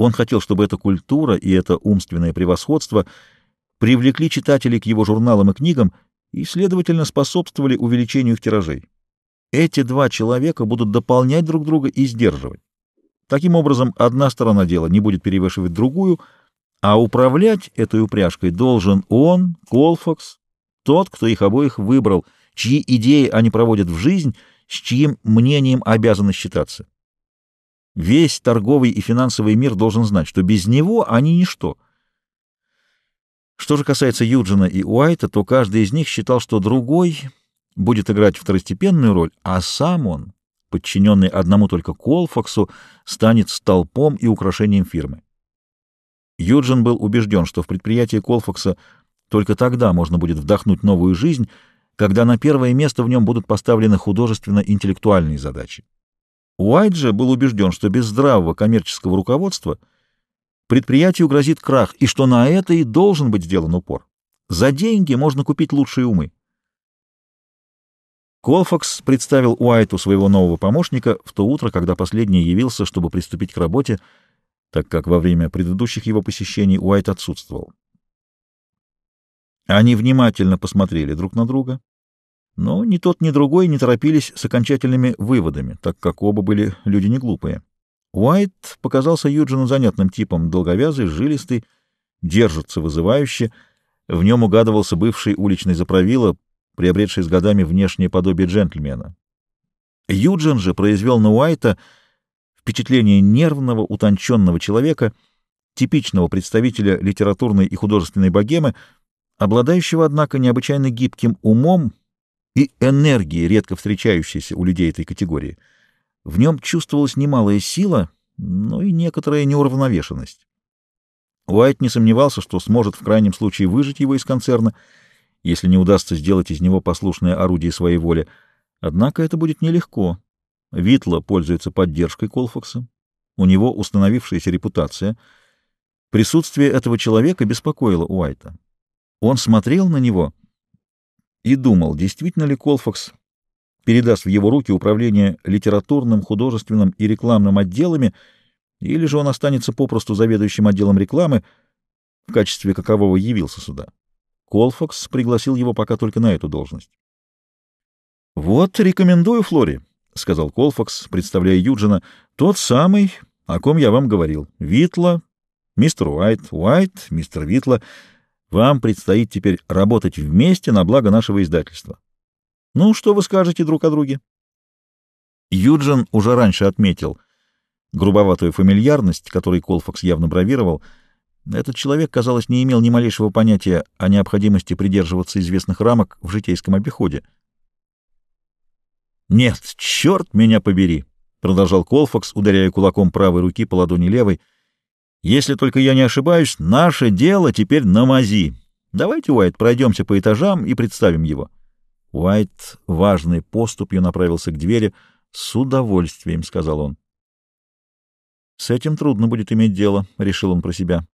Он хотел, чтобы эта культура и это умственное превосходство привлекли читателей к его журналам и книгам и, следовательно, способствовали увеличению их тиражей. Эти два человека будут дополнять друг друга и сдерживать. Таким образом, одна сторона дела не будет перевешивать другую, а управлять этой упряжкой должен он, Колфакс, тот, кто их обоих выбрал, чьи идеи они проводят в жизнь, с чьим мнением обязаны считаться. Весь торговый и финансовый мир должен знать, что без него они ничто. Что же касается Юджина и Уайта, то каждый из них считал, что другой будет играть второстепенную роль, а сам он, подчиненный одному только Колфаксу, станет столпом и украшением фирмы. Юджин был убежден, что в предприятии Колфакса только тогда можно будет вдохнуть новую жизнь, когда на первое место в нем будут поставлены художественно-интеллектуальные задачи. Уайт же был убежден, что без здравого коммерческого руководства предприятию грозит крах, и что на это и должен быть сделан упор. За деньги можно купить лучшие умы. Колфакс представил Уайту своего нового помощника в то утро, когда последний явился, чтобы приступить к работе, так как во время предыдущих его посещений Уайт отсутствовал. Они внимательно посмотрели друг на друга, но ни тот, ни другой не торопились с окончательными выводами, так как оба были люди не глупые. Уайт показался Юджину занятным типом, долговязый, жилистый, держится вызывающе. В нем угадывался бывший уличный заправила, приобретший с годами внешнее подобие джентльмена. Юджин же произвел на Уайта впечатление нервного, утонченного человека, типичного представителя литературной и художественной богемы, обладающего, однако, необычайно гибким умом и энергии, редко встречающейся у людей этой категории. В нем чувствовалась немалая сила, но и некоторая неуравновешенность. Уайт не сомневался, что сможет в крайнем случае выжить его из концерна, если не удастся сделать из него послушное орудие своей воли. Однако это будет нелегко. Витла пользуется поддержкой Колфакса, у него установившаяся репутация. Присутствие этого человека беспокоило Уайта. Он смотрел на него и думал, действительно ли Колфакс передаст в его руки управление литературным, художественным и рекламным отделами, или же он останется попросту заведующим отделом рекламы, в качестве какового явился сюда. Колфакс пригласил его пока только на эту должность. «Вот, рекомендую Флори», — сказал Колфакс, представляя Юджина, — «тот самый, о ком я вам говорил. Витла, мистер Уайт, Уайт, мистер Витла». Вам предстоит теперь работать вместе на благо нашего издательства. Ну, что вы скажете друг о друге? Юджин уже раньше отметил грубоватую фамильярность, которой Колфакс явно бравировал. Этот человек, казалось, не имел ни малейшего понятия о необходимости придерживаться известных рамок в житейском обиходе. «Нет, черт меня побери!» — продолжал Колфакс, ударяя кулаком правой руки по ладони левой — если только я не ошибаюсь, наше дело теперь на мази. Давайте, Уайт, пройдемся по этажам и представим его. Уайт важной поступью направился к двери. «С удовольствием», — сказал он. «С этим трудно будет иметь дело», — решил он про себя.